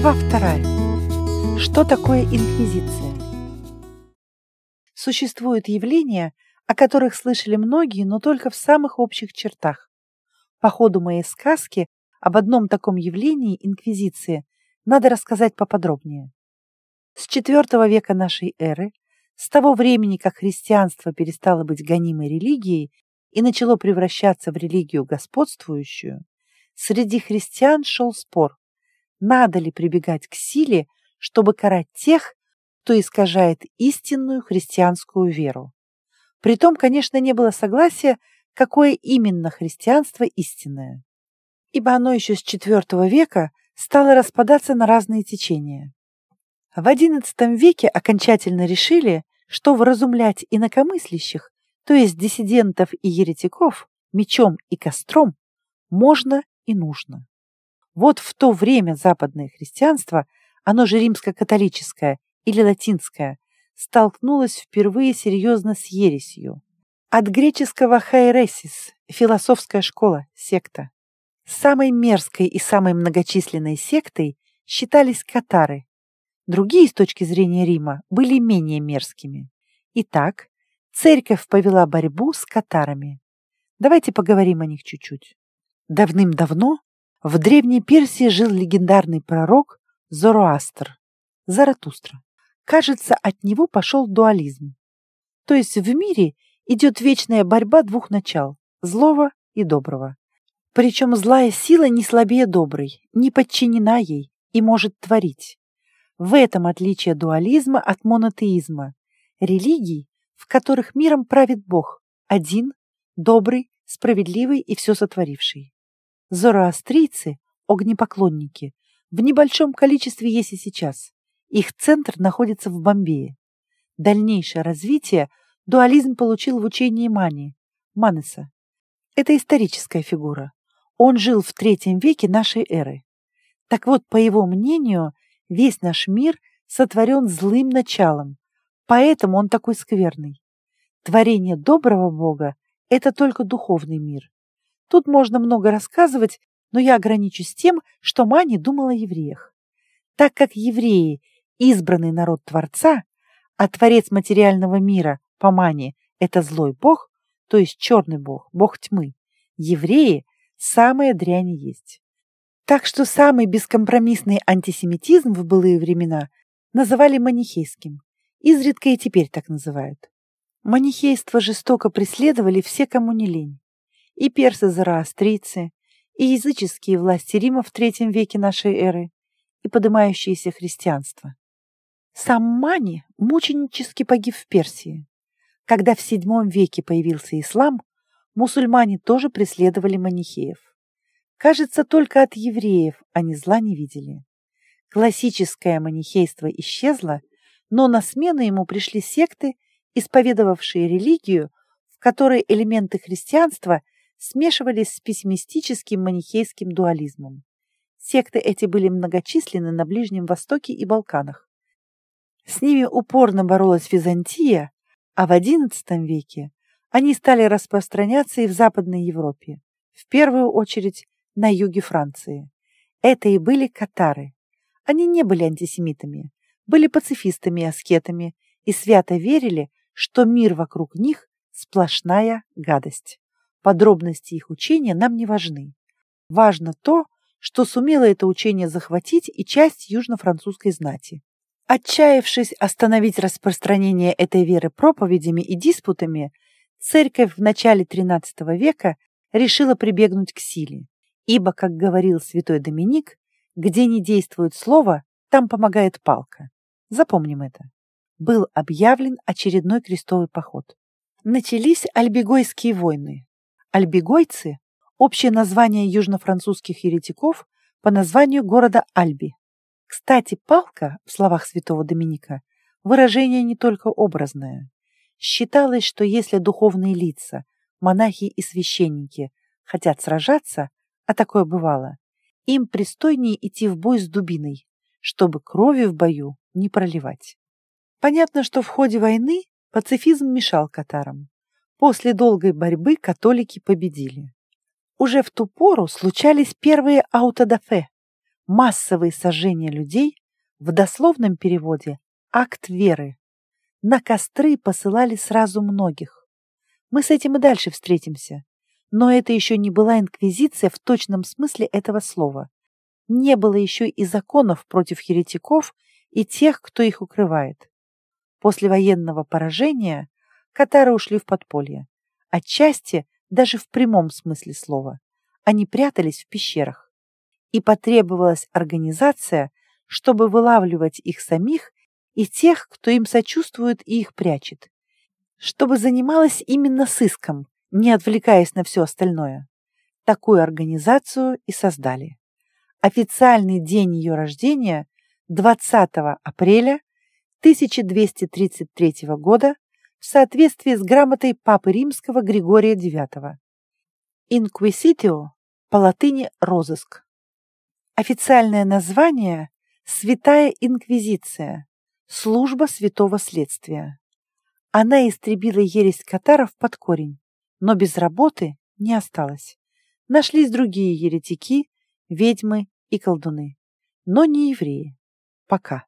Глава вторая. Что такое инквизиция? Существуют явления, о которых слышали многие, но только в самых общих чертах. По ходу моей сказки об одном таком явлении инквизиции надо рассказать поподробнее. С IV века нашей эры, с того времени, как христианство перестало быть гонимой религией и начало превращаться в религию господствующую, среди христиан шел спор, надо ли прибегать к силе, чтобы карать тех, кто искажает истинную христианскую веру. Притом, конечно, не было согласия, какое именно христианство истинное, ибо оно еще с IV века стало распадаться на разные течения. В XI веке окончательно решили, что вразумлять инакомыслящих, то есть диссидентов и еретиков, мечом и костром можно и нужно. Вот в то время западное христианство, оно же римско-католическое или латинское, столкнулось впервые серьезно с ересью. От греческого «хайресис» – философская школа, секта. Самой мерзкой и самой многочисленной сектой считались катары. Другие, с точки зрения Рима, были менее мерзкими. Итак, церковь повела борьбу с катарами. Давайте поговорим о них чуть-чуть. Давным-давно в Древней Персии жил легендарный пророк Зороастр, Заратустра. Кажется, от него пошел дуализм. То есть в мире идет вечная борьба двух начал – злого и доброго. Причем злая сила не слабее доброй, не подчинена ей и может творить. В этом отличие дуализма от монотеизма, религий, в которых миром правит Бог, один, добрый, справедливый и все сотворивший. Зороастрийцы, огнепоклонники, в небольшом количестве есть и сейчас. Их центр находится в Бомбее. Дальнейшее развитие дуализм получил в учении Мани, Манеса. Это историческая фигура. Он жил в третьем веке нашей эры. Так вот, по его мнению, весь наш мир сотворен злым началом, поэтому он такой скверный. Творение доброго Бога – это только духовный мир. Тут можно много рассказывать, но я ограничусь тем, что Мани думала о евреях. Так как евреи – избранный народ Творца, а Творец материального мира по Мани – это злой бог, то есть черный бог, бог тьмы, евреи – самая дрянь есть. Так что самый бескомпромиссный антисемитизм в былые времена называли манихейским. Изредка и теперь так называют. Манихейство жестоко преследовали все, кому не лень и персы-зороастрийцы, и языческие власти Рима в третьем веке нашей эры, и поднимающееся христианство. Сам Мани мученически погиб в Персии. Когда в VII веке появился ислам, мусульмане тоже преследовали манихеев. Кажется, только от евреев они зла не видели. Классическое манихейство исчезло, но на смену ему пришли секты, исповедовавшие религию, в которой элементы христианства – смешивались с пессимистическим манихейским дуализмом. Секты эти были многочисленны на Ближнем Востоке и Балканах. С ними упорно боролась Византия, а в XI веке они стали распространяться и в Западной Европе, в первую очередь на юге Франции. Это и были катары. Они не были антисемитами, были пацифистами и аскетами и свято верили, что мир вокруг них – сплошная гадость. Подробности их учения нам не важны. Важно то, что сумело это учение захватить и часть южно-французской знати. Отчаявшись остановить распространение этой веры проповедями и диспутами, церковь в начале XIII века решила прибегнуть к силе, ибо, как говорил святой Доминик, где не действует слово, там помогает палка. Запомним это. Был объявлен очередной крестовый поход. Начались альбегойские войны, Альбигойцы – общее название южно-французских еретиков по названию города Альби. Кстати, палка, в словах святого Доминика, выражение не только образное. Считалось, что если духовные лица, монахи и священники хотят сражаться, а такое бывало, им пристойнее идти в бой с дубиной, чтобы крови в бою не проливать. Понятно, что в ходе войны пацифизм мешал катарам. После долгой борьбы католики победили. Уже в ту пору случались первые аутодафе, массовые сожжения людей в дословном переводе «акт веры». На костры посылали сразу многих. Мы с этим и дальше встретимся. Но это еще не была инквизиция в точном смысле этого слова. Не было еще и законов против еретиков и тех, кто их укрывает. После военного поражения катары ушли в подполье. Отчасти даже в прямом смысле слова. Они прятались в пещерах. И потребовалась организация, чтобы вылавливать их самих и тех, кто им сочувствует и их прячет. Чтобы занималась именно сыском, не отвлекаясь на все остальное. Такую организацию и создали. Официальный день ее рождения 20 апреля 1233 года в соответствии с грамотой Папы Римского Григория IX. Инквиситио по латыни «розыск». Официальное название – Святая Инквизиция, служба святого следствия. Она истребила ересь катаров под корень, но без работы не осталось. Нашлись другие еретики, ведьмы и колдуны, но не евреи. Пока.